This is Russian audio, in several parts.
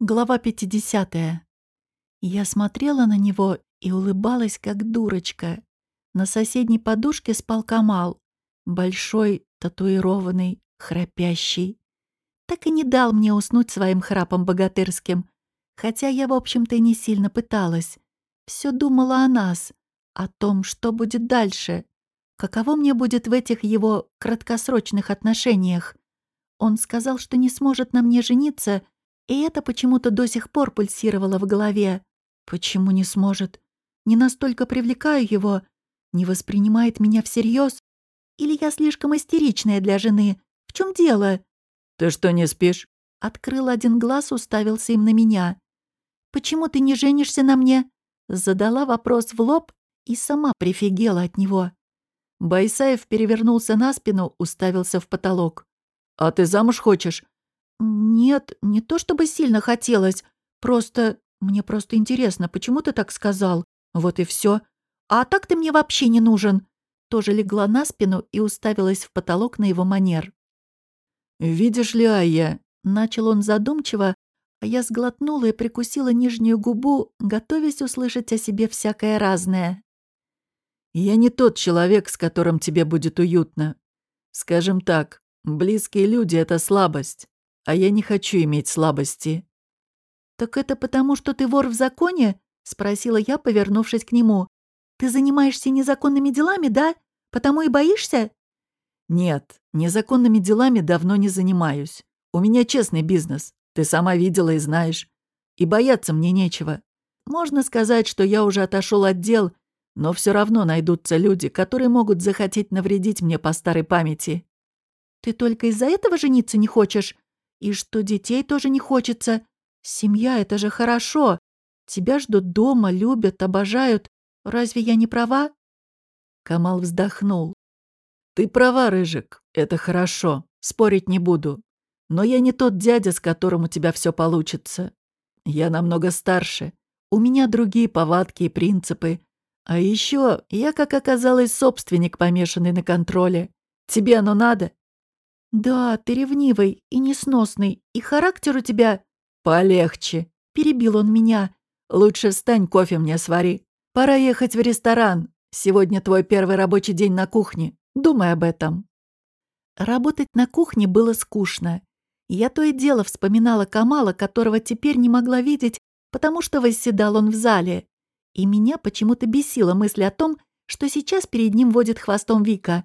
Глава 50. Я смотрела на него и улыбалась, как дурочка. На соседней подушке спал Камал. Большой, татуированный, храпящий. Так и не дал мне уснуть своим храпом богатырским. Хотя я, в общем-то, не сильно пыталась. Все думала о нас, о том, что будет дальше. Каково мне будет в этих его краткосрочных отношениях. Он сказал, что не сможет на мне жениться — и это почему-то до сих пор пульсировало в голове. Почему не сможет? Не настолько привлекаю его? Не воспринимает меня всерьез? Или я слишком истеричная для жены? В чем дело? «Ты что, не спишь?» Открыл один глаз, уставился им на меня. «Почему ты не женишься на мне?» Задала вопрос в лоб и сама прифигела от него. Байсаев перевернулся на спину, уставился в потолок. «А ты замуж хочешь?» «Нет, не то чтобы сильно хотелось. Просто... Мне просто интересно, почему ты так сказал? Вот и все. А так ты мне вообще не нужен». Тоже легла на спину и уставилась в потолок на его манер. «Видишь ли, Айя...» Начал он задумчиво, а я сглотнула и прикусила нижнюю губу, готовясь услышать о себе всякое разное. «Я не тот человек, с которым тебе будет уютно. Скажем так, близкие люди — это слабость а я не хочу иметь слабости». «Так это потому, что ты вор в законе?» — спросила я, повернувшись к нему. «Ты занимаешься незаконными делами, да? Потому и боишься?» «Нет, незаконными делами давно не занимаюсь. У меня честный бизнес, ты сама видела и знаешь. И бояться мне нечего. Можно сказать, что я уже отошел от дел, но все равно найдутся люди, которые могут захотеть навредить мне по старой памяти». «Ты только из-за этого жениться не хочешь?» И что детей тоже не хочется. Семья — это же хорошо. Тебя ждут дома, любят, обожают. Разве я не права?» Камал вздохнул. «Ты права, Рыжик, это хорошо, спорить не буду. Но я не тот дядя, с которым у тебя все получится. Я намного старше, у меня другие повадки и принципы. А еще я, как оказалось, собственник, помешанный на контроле. Тебе оно надо?» «Да, ты ревнивый и несносный, и характер у тебя...» «Полегче», — перебил он меня. «Лучше встань, кофе мне свари. Пора ехать в ресторан. Сегодня твой первый рабочий день на кухне. Думай об этом». Работать на кухне было скучно. Я то и дело вспоминала Камала, которого теперь не могла видеть, потому что восседал он в зале. И меня почему-то бесила мысль о том, что сейчас перед ним водит хвостом Вика.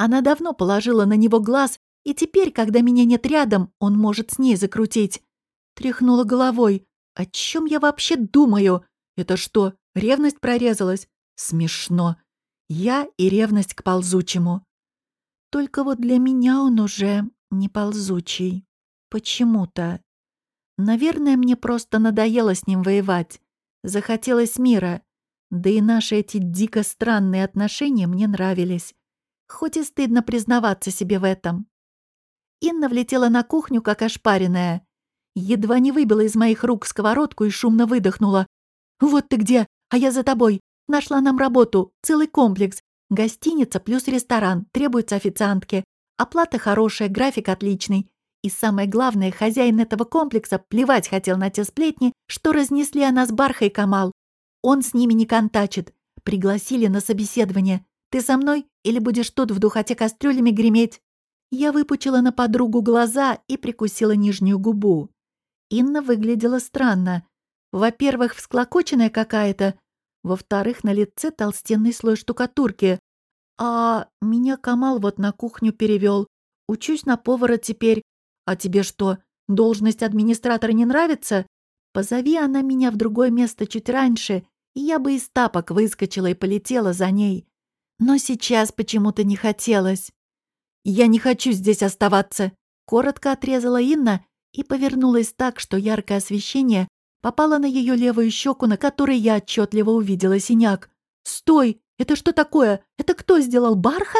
Она давно положила на него глаз, и теперь, когда меня нет рядом, он может с ней закрутить. Тряхнула головой. О чем я вообще думаю? Это что, ревность прорезалась? Смешно. Я и ревность к ползучему. Только вот для меня он уже не ползучий. Почему-то. Наверное, мне просто надоело с ним воевать. Захотелось мира. Да и наши эти дико странные отношения мне нравились. Хоть и стыдно признаваться себе в этом. Инна влетела на кухню, как ошпаренная. Едва не выбила из моих рук сковородку и шумно выдохнула. «Вот ты где! А я за тобой! Нашла нам работу, целый комплекс. Гостиница плюс ресторан, требуются официантки. Оплата хорошая, график отличный. И самое главное, хозяин этого комплекса плевать хотел на те сплетни, что разнесли о нас Барха и Камал. Он с ними не контачит. Пригласили на собеседование. Ты со мной или будешь тут в духоте кастрюлями греметь?» Я выпучила на подругу глаза и прикусила нижнюю губу. Инна выглядела странно. Во-первых, всклокоченная какая-то. Во-вторых, на лице толстенный слой штукатурки. А меня Камал вот на кухню перевел. Учусь на повара теперь. А тебе что, должность администратора не нравится? Позови она меня в другое место чуть раньше, и я бы из тапок выскочила и полетела за ней. Но сейчас почему-то не хотелось. «Я не хочу здесь оставаться», — коротко отрезала Инна и повернулась так, что яркое освещение попало на ее левую щеку, на которой я отчетливо увидела синяк. «Стой! Это что такое? Это кто сделал, Барха?»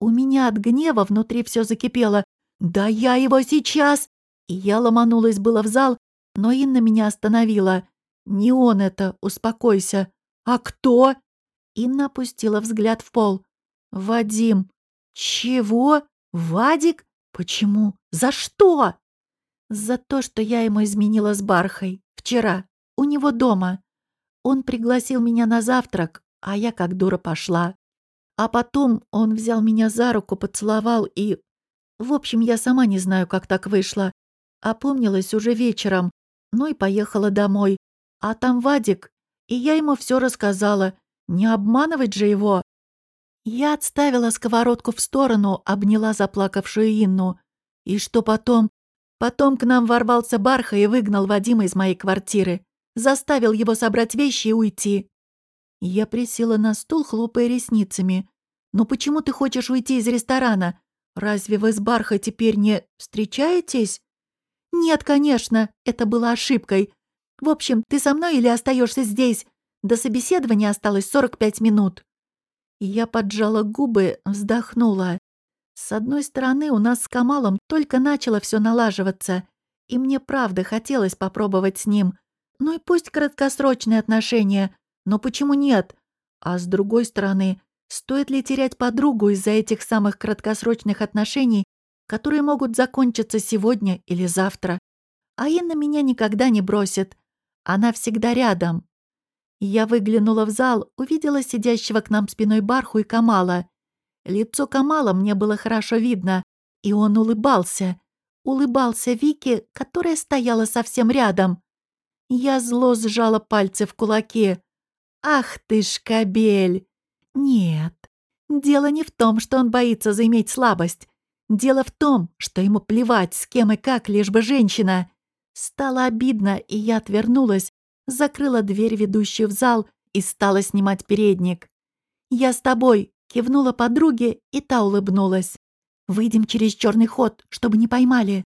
У меня от гнева внутри все закипело. «Да я его сейчас!» И я ломанулась было в зал, но Инна меня остановила. «Не он это, успокойся». «А кто?» Инна опустила взгляд в пол. «Вадим». «Чего? Вадик? Почему? За что?» За то, что я ему изменила с Бархой. Вчера. У него дома. Он пригласил меня на завтрак, а я как дура пошла. А потом он взял меня за руку, поцеловал и... В общем, я сама не знаю, как так вышло. Опомнилась уже вечером, ну и поехала домой. А там Вадик, и я ему все рассказала. Не обманывать же его. Я отставила сковородку в сторону, обняла заплакавшую Инну. И что потом? Потом к нам ворвался Барха и выгнал Вадима из моей квартиры. Заставил его собрать вещи и уйти. Я присела на стул, хлопая ресницами. «Ну почему ты хочешь уйти из ресторана? Разве вы с Бархой теперь не встречаетесь?» «Нет, конечно, это было ошибкой. В общем, ты со мной или остаешься здесь? До собеседования осталось 45 минут». Я поджала губы, вздохнула. С одной стороны, у нас с Камалом только начало все налаживаться, и мне правда хотелось попробовать с ним. Ну и пусть краткосрочные отношения, но почему нет? А с другой стороны, стоит ли терять подругу из-за этих самых краткосрочных отношений, которые могут закончиться сегодня или завтра? А Инна меня никогда не бросит. Она всегда рядом. Я выглянула в зал, увидела сидящего к нам спиной Барху и Камала. Лицо Камала мне было хорошо видно, и он улыбался. Улыбался Вике, которая стояла совсем рядом. Я зло сжала пальцы в кулаки. «Ах ты ж кобель!» «Нет, дело не в том, что он боится заиметь слабость. Дело в том, что ему плевать, с кем и как, лишь бы женщина. Стало обидно, и я отвернулась, закрыла дверь, ведущую в зал, и стала снимать передник. «Я с тобой», — кивнула подруге, и та улыбнулась. «Выйдем через черный ход, чтобы не поймали».